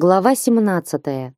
Глава 17.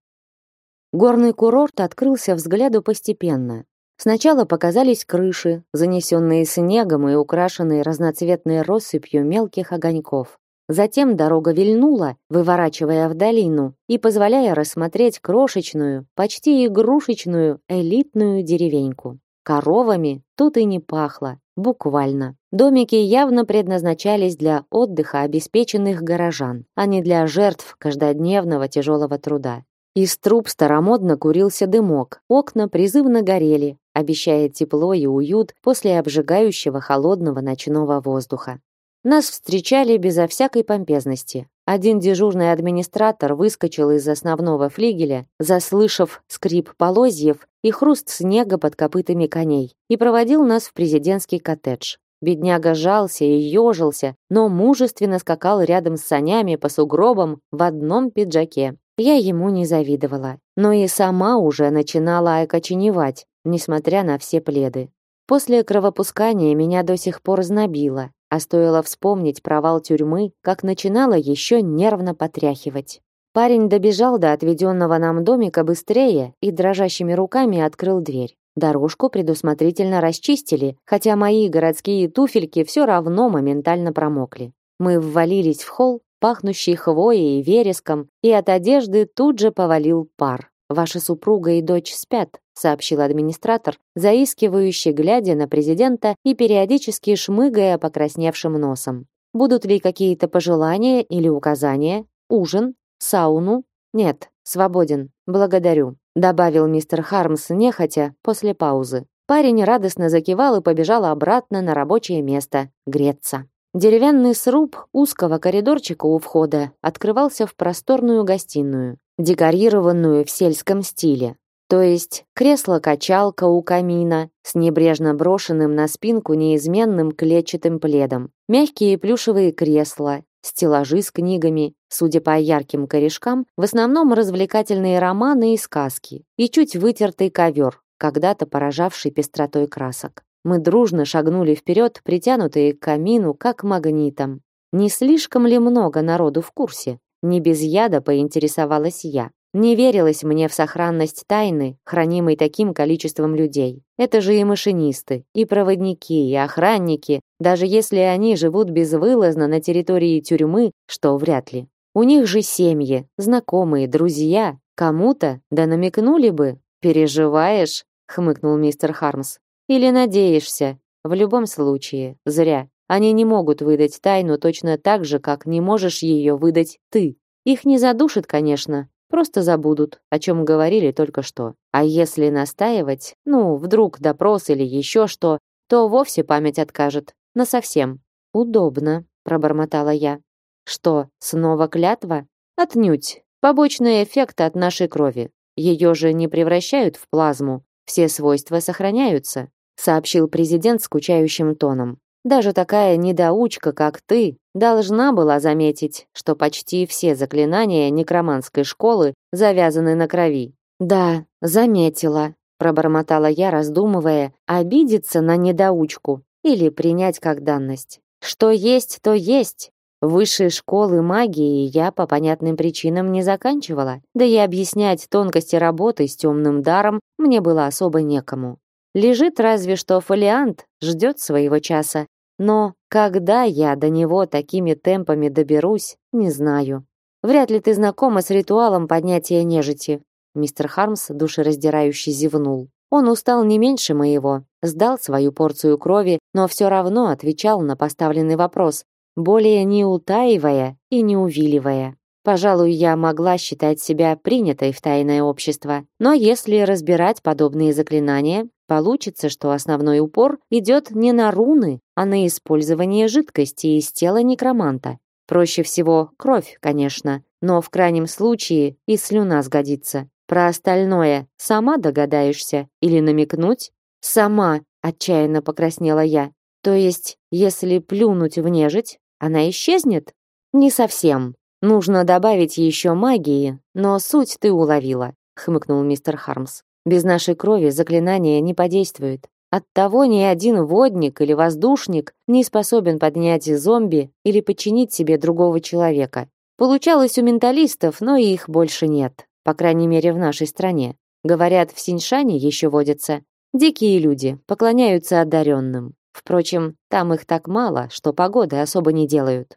Горный курорт открылся взгляду постепенно. Сначала показались крыши, занесенные снегом и украшенные разноцветной россыпью мелких огоньков. Затем дорога вильнула, выворачивая в долину и позволяя рассмотреть крошечную, почти игрушечную, элитную деревеньку. Коровами тут и не пахло, буквально. Домики явно предназначались для отдыха обеспеченных горожан, а не для жертв каждодневного тяжелого труда. Из труб старомодно курился дымок, окна призывно горели, обещая тепло и уют после обжигающего холодного ночного воздуха. Нас встречали безо всякой помпезности. Один дежурный администратор выскочил из основного флигеля, заслышав скрип полозьев и хруст снега под копытами коней, и проводил нас в президентский коттедж. Бедняга жался и ежился, но мужественно скакал рядом с санями по сугробам в одном пиджаке. Я ему не завидовала, но и сама уже начинала окоченевать, несмотря на все пледы. После кровопускания меня до сих пор знобило, а стоило вспомнить провал тюрьмы, как начинала еще нервно потряхивать. Парень добежал до отведенного нам домика быстрее и дрожащими руками открыл дверь. Дорожку предусмотрительно расчистили, хотя мои городские туфельки все равно моментально промокли. Мы ввалились в холл, пахнущий хвоей и вереском, и от одежды тут же повалил пар. Ваша супруга и дочь спят, сообщил администратор, заискивающе глядя на президента и периодически шмыгая покрасневшим носом. Будут ли какие-то пожелания или указания? Ужин? Сауну? Нет, свободен. Благодарю добавил мистер Хармс нехотя после паузы. Парень радостно закивал и побежал обратно на рабочее место греться. Деревянный сруб узкого коридорчика у входа открывался в просторную гостиную, декорированную в сельском стиле. То есть кресло-качалка у камина с небрежно брошенным на спинку неизменным клетчатым пледом, мягкие плюшевые кресла, стеллажи с книгами, судя по ярким корешкам, в основном развлекательные романы и сказки, и чуть вытертый ковер, когда-то поражавший пестротой красок. Мы дружно шагнули вперед, притянутые к камину, как магнитом. Не слишком ли много народу в курсе? Не без яда поинтересовалась я. Не верилось мне в сохранность тайны, хранимой таким количеством людей. Это же и машинисты, и проводники, и охранники, даже если они живут безвылазно на территории тюрьмы, что вряд ли. У них же семьи, знакомые, друзья. Кому-то, да намекнули бы. «Переживаешь?» — хмыкнул мистер Хармс. «Или надеешься? В любом случае, зря. Они не могут выдать тайну точно так же, как не можешь ее выдать ты. Их не задушит, конечно, Просто забудут, о чем говорили только что. А если настаивать, ну, вдруг допрос или еще что, то вовсе память откажет. Насовсем. Удобно, пробормотала я. Что, снова клятва? Отнюдь. Побочный эффект от нашей крови. Ее же не превращают в плазму. Все свойства сохраняются, сообщил президент скучающим тоном. Даже такая недоучка, как ты, должна была заметить, что почти все заклинания некроманской школы завязаны на крови. Да, заметила, пробормотала я, раздумывая, обидеться на недоучку или принять как данность. Что есть, то есть. Высшей школы магии я по понятным причинам не заканчивала, да и объяснять тонкости работы с темным даром мне было особо некому. Лежит разве что фолиант, ждет своего часа. Но когда я до него такими темпами доберусь, не знаю. Вряд ли ты знакома с ритуалом поднятия нежити. Мистер Хармс душераздирающе зевнул. Он устал не меньше моего, сдал свою порцию крови, но все равно отвечал на поставленный вопрос, более не утаивая и не увиливая. Пожалуй, я могла считать себя принятой в тайное общество, но если разбирать подобные заклинания, получится, что основной упор идет не на руны, а на использование жидкости из тела некроманта. Проще всего кровь, конечно, но в крайнем случае и слюна сгодится. Про остальное сама догадаешься или намекнуть? Сама, отчаянно покраснела я. То есть, если плюнуть в нежить, она исчезнет? Не совсем. Нужно добавить еще магии, но суть ты уловила, хмыкнул мистер Хармс. Без нашей крови заклинание не подействует. Оттого ни один водник или воздушник не способен поднять зомби или подчинить себе другого человека. Получалось у менталистов, но их больше нет, по крайней мере в нашей стране. Говорят, в Синьшане еще водятся. Дикие люди, поклоняются одаренным. Впрочем, там их так мало, что погоды особо не делают.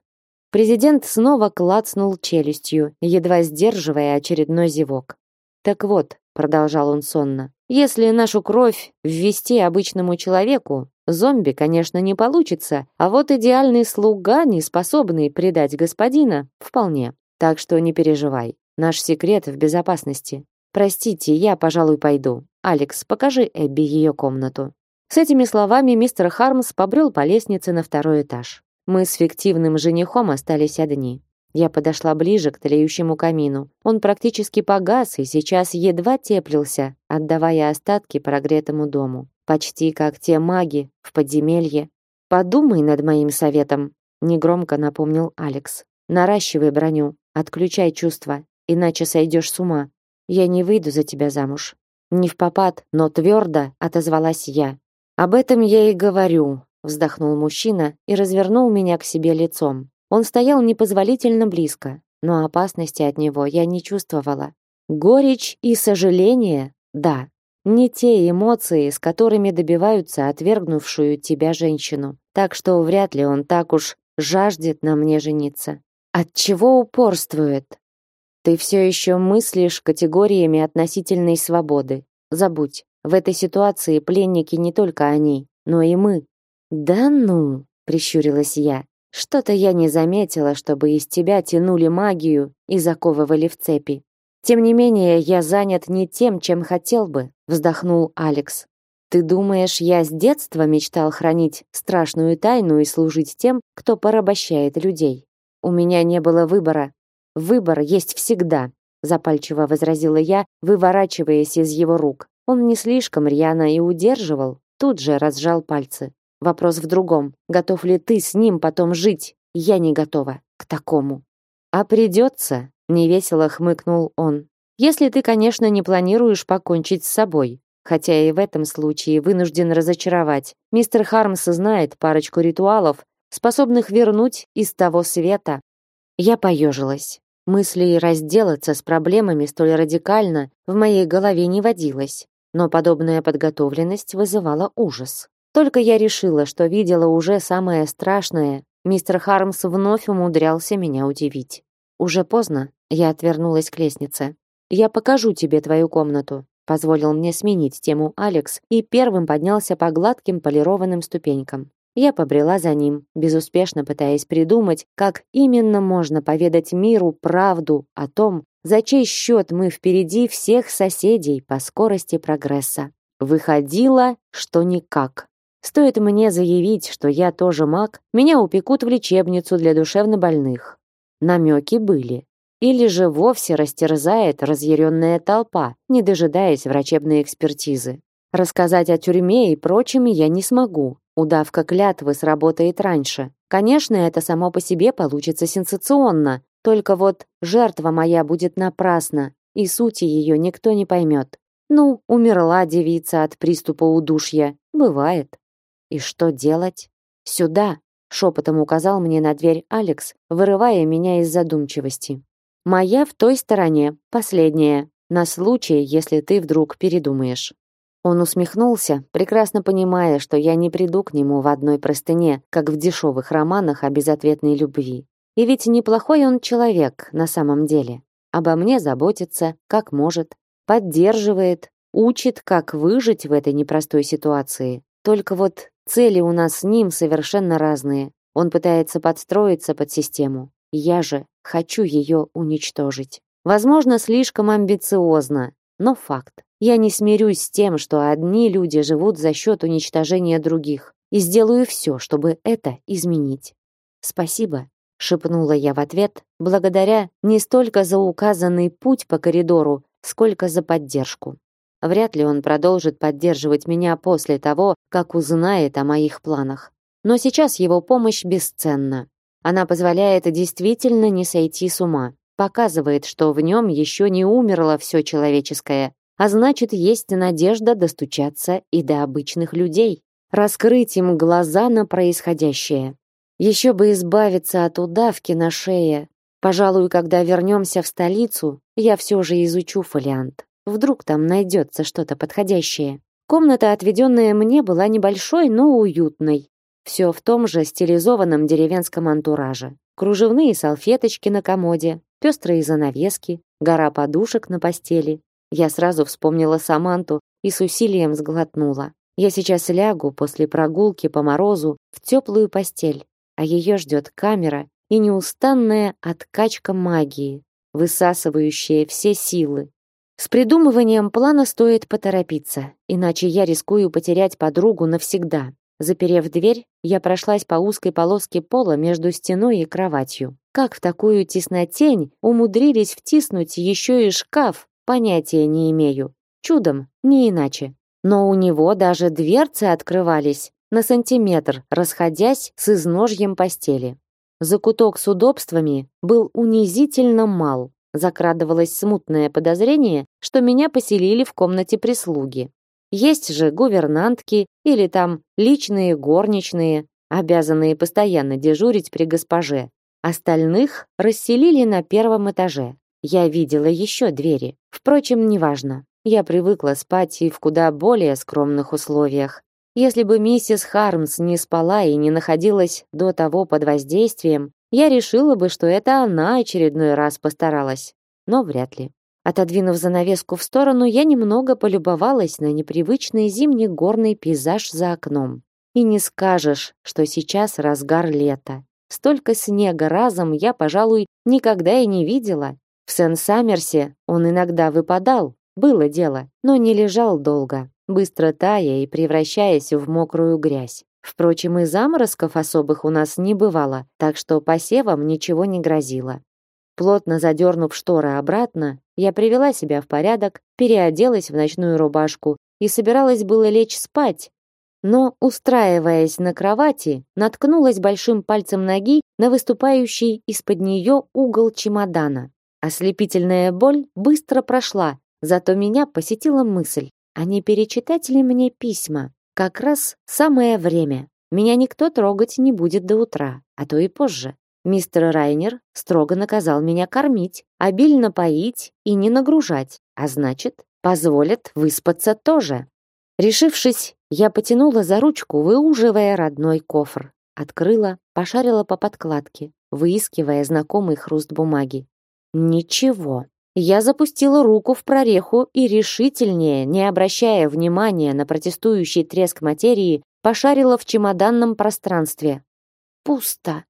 Президент снова клацнул челюстью, едва сдерживая очередной зевок. «Так вот», — продолжал он сонно, «если нашу кровь ввести обычному человеку, зомби, конечно, не получится, а вот идеальный слуга, не способный предать господина, вполне. Так что не переживай, наш секрет в безопасности. Простите, я, пожалуй, пойду. Алекс, покажи Эбби ее комнату». С этими словами мистер Хармс побрел по лестнице на второй этаж. Мы с фиктивным женихом остались одни. Я подошла ближе к тлеющему камину. Он практически погас и сейчас едва теплился, отдавая остатки прогретому дому. Почти как те маги в подземелье. «Подумай над моим советом», — негромко напомнил Алекс. «Наращивай броню, отключай чувства, иначе сойдешь с ума. Я не выйду за тебя замуж». Не в попад, но твердо отозвалась я. «Об этом я и говорю», — вздохнул мужчина и развернул меня к себе лицом. Он стоял непозволительно близко, но опасности от него я не чувствовала. Горечь и сожаление, да, не те эмоции, с которыми добиваются отвергнувшую тебя женщину. Так что вряд ли он так уж жаждет на мне жениться. От чего упорствует? Ты все еще мыслишь категориями относительной свободы. Забудь, в этой ситуации пленники не только они, но и мы. Да ну, прищурилась я. Что-то я не заметила, чтобы из тебя тянули магию и заковывали в цепи. Тем не менее, я занят не тем, чем хотел бы, вздохнул Алекс. Ты думаешь, я с детства мечтал хранить страшную тайну и служить тем, кто порабощает людей? У меня не было выбора. Выбор есть всегда, запальчиво возразила я, выворачиваясь из его рук. Он не слишком рьяно и удерживал, тут же разжал пальцы. Вопрос в другом. Готов ли ты с ним потом жить? Я не готова к такому. А придется, невесело хмыкнул он. Если ты, конечно, не планируешь покончить с собой. Хотя и в этом случае вынужден разочаровать. Мистер Хармс знает парочку ритуалов, способных вернуть из того света. Я поежилась. Мысли разделаться с проблемами столь радикально в моей голове не водилось, но подобная подготовленность вызывала ужас. Только я решила, что видела уже самое страшное, мистер Хармс вновь умудрялся меня удивить. Уже поздно, я отвернулась к лестнице. Я покажу тебе твою комнату, позволил мне сменить тему Алекс и первым поднялся по гладким полированным ступенькам. Я побрела за ним, безуспешно пытаясь придумать, как именно можно поведать миру правду о том, за чей счет мы впереди всех соседей по скорости прогресса. Выходило, что никак. Стоит мне заявить, что я тоже маг, меня упекут в лечебницу для душевнобольных. Намеки были. Или же вовсе растерзает разъяренная толпа, не дожидаясь врачебной экспертизы. Рассказать о тюрьме и прочем я не смогу. Удавка клятвы сработает раньше. Конечно, это само по себе получится сенсационно, только вот жертва моя будет напрасна, и сути ее никто не поймет. Ну, умерла девица от приступа удушья. Бывает. И что делать? Сюда, шепотом указал мне на дверь Алекс, вырывая меня из задумчивости. Моя в той стороне, последняя, на случай, если ты вдруг передумаешь. Он усмехнулся, прекрасно понимая, что я не приду к нему в одной простыне, как в дешевых романах о безответной любви. И ведь неплохой он человек на самом деле. Обо мне заботится, как может, поддерживает, учит, как выжить в этой непростой ситуации. Только вот Цели у нас с ним совершенно разные. Он пытается подстроиться под систему. Я же хочу ее уничтожить. Возможно, слишком амбициозно, но факт. Я не смирюсь с тем, что одни люди живут за счет уничтожения других, и сделаю все, чтобы это изменить. Спасибо, шепнула я в ответ, благодаря не столько за указанный путь по коридору, сколько за поддержку. Вряд ли он продолжит поддерживать меня после того, как узнает о моих планах. Но сейчас его помощь бесценна. Она позволяет действительно не сойти с ума, показывает, что в нем еще не умерло все человеческое, а значит, есть надежда достучаться и до обычных людей, раскрыть им глаза на происходящее. Еще бы избавиться от удавки на шее, Пожалуй, когда вернемся в столицу, я все же изучу фолиант. Вдруг там найдется что-то подходящее. Комната, отведенная мне, была небольшой, но уютной. Все в том же стилизованном деревенском антураже. Кружевные салфеточки на комоде, пестрые занавески, гора подушек на постели. Я сразу вспомнила Саманту и с усилием сглотнула. Я сейчас лягу после прогулки по морозу в теплую постель, а ее ждет камера и неустанная откачка магии, высасывающая все силы. С придумыванием плана стоит поторопиться, иначе я рискую потерять подругу навсегда. Заперев дверь, я прошлась по узкой полоске пола между стеной и кроватью. Как в такую теснотень умудрились втиснуть еще и шкаф, понятия не имею. Чудом, не иначе. Но у него даже дверцы открывались на сантиметр, расходясь с изножьем постели. Закуток с удобствами был унизительно мал. Закрадывалось смутное подозрение, что меня поселили в комнате прислуги. Есть же гувернантки или там личные горничные, обязанные постоянно дежурить при госпоже. Остальных расселили на первом этаже. Я видела еще двери. Впрочем, неважно. Я привыкла спать и в куда более скромных условиях. Если бы миссис Хармс не спала и не находилась до того под воздействием, я решила бы, что это она очередной раз постаралась. Но вряд ли. Отодвинув занавеску в сторону, я немного полюбовалась на непривычный зимний горный пейзаж за окном. И не скажешь, что сейчас разгар лета. Столько снега разом я, пожалуй, никогда и не видела. В Сен-Саммерсе он иногда выпадал, было дело, но не лежал долго, быстро тая и превращаясь в мокрую грязь. Впрочем, и заморозков особых у нас не бывало, так что посевам ничего не грозило. Плотно задернув шторы обратно, я привела себя в порядок, переоделась в ночную рубашку и собиралась было лечь спать, но, устраиваясь на кровати, наткнулась большим пальцем ноги на выступающий из-под нее угол чемодана. Ослепительная боль быстро прошла, Зато меня посетила мысль, а не перечитать ли мне письма? Как раз самое время. Меня никто трогать не будет до утра, а то и позже. Мистер Райнер строго наказал меня кормить, обильно поить и не нагружать, а значит, позволит выспаться тоже. Решившись, я потянула за ручку, выуживая родной кофр. Открыла, пошарила по подкладке, выискивая знакомый хруст бумаги. Ничего. Я запустила руку в прореху и решительнее, не обращая внимания на протестующий треск материи, пошарила в чемоданном пространстве. Пусто.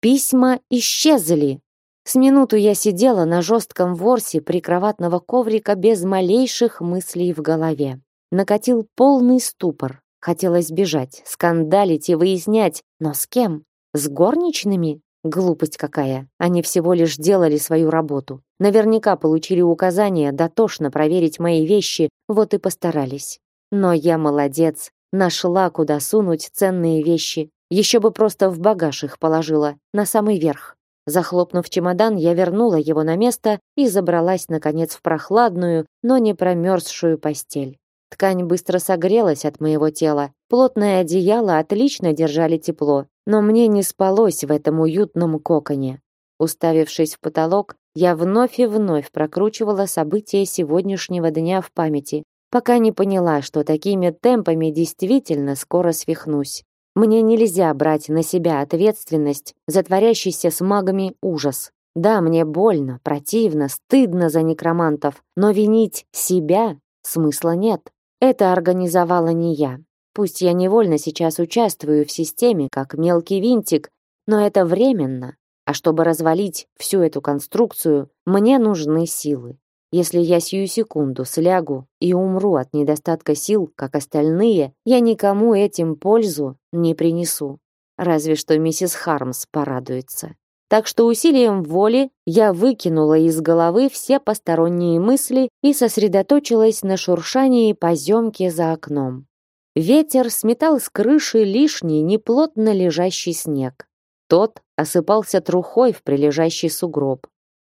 Письма исчезли. С минуту я сидела на жестком ворсе прикроватного коврика без малейших мыслей в голове. Накатил полный ступор. Хотелось бежать, скандалить и выяснять, но с кем? С горничными? Глупость какая. Они всего лишь делали свою работу. Наверняка получили указание дотошно проверить мои вещи, вот и постарались. Но я молодец, нашла, куда сунуть ценные вещи. Еще бы просто в багаж их положила, на самый верх. Захлопнув чемодан, я вернула его на место и забралась, наконец, в прохладную, но не промерзшую постель. Ткань быстро согрелась от моего тела. Плотное одеяло отлично держали тепло, но мне не спалось в этом уютном коконе. Уставившись в потолок, я вновь и вновь прокручивала события сегодняшнего дня в памяти, пока не поняла, что такими темпами действительно скоро свихнусь. Мне нельзя брать на себя ответственность за творящийся с магами ужас. Да, мне больно, противно, стыдно за некромантов, но винить себя смысла нет. Это организовала не я. Пусть я невольно сейчас участвую в системе, как мелкий винтик, но это временно. А чтобы развалить всю эту конструкцию, мне нужны силы. Если я сию секунду слягу и умру от недостатка сил, как остальные, я никому этим пользу не принесу. Разве что миссис Хармс порадуется. Так что усилием воли я выкинула из головы все посторонние мысли и сосредоточилась на шуршании поземки за окном. Ветер сметал с крыши лишний неплотно лежащий снег. Тот осыпался трухой в прилежащий сугроб.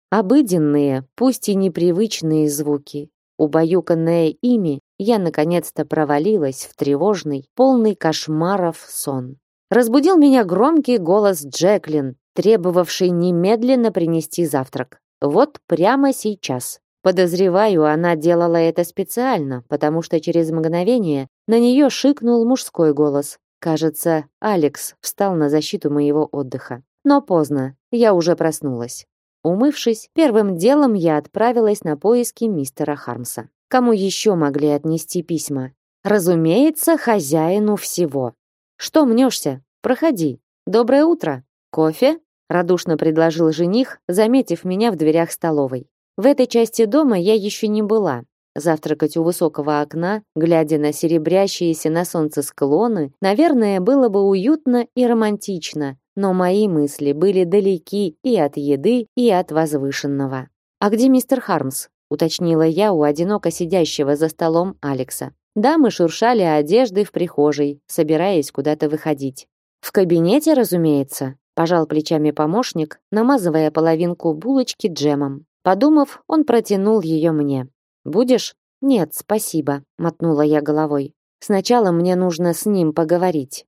Обыденные, пусть и непривычные звуки. Убаюканная ими, я наконец-то провалилась в тревожный, полный кошмаров сон. Разбудил меня громкий голос Джеклин, требовавшей немедленно принести завтрак. Вот прямо сейчас. Подозреваю, она делала это специально, потому что через мгновение на нее шикнул мужской голос. Кажется, Алекс встал на защиту моего отдыха. Но поздно, я уже проснулась. Умывшись, первым делом я отправилась на поиски мистера Хармса. Кому еще могли отнести письма? Разумеется, хозяину всего. Что мнешься? Проходи. Доброе утро. Кофе? Радушно предложил жених, заметив меня в дверях столовой. В этой части дома я еще не была. Завтракать у высокого окна, глядя на серебрящиеся на солнце склоны, наверное, было бы уютно и романтично, но мои мысли были далеки и от еды, и от возвышенного. А где мистер Хармс? уточнила я у одиноко сидящего за столом Алекса. Дамы шуршали одеждой в прихожей, собираясь куда-то выходить. В кабинете, разумеется, пожал плечами помощник, намазывая половинку булочки джемом. Подумав, он протянул ее мне. Будешь? Нет, спасибо, мотнула я головой. Сначала мне нужно с ним поговорить.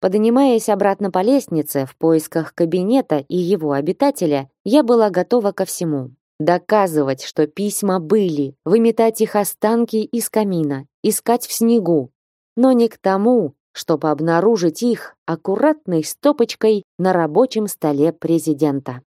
Поднимаясь обратно по лестнице в поисках кабинета и его обитателя, я была готова ко всему. Доказывать, что письма были, выметать их останки из камина, искать в снегу. Но не к тому, чтобы обнаружить их аккуратной стопочкой на рабочем столе президента.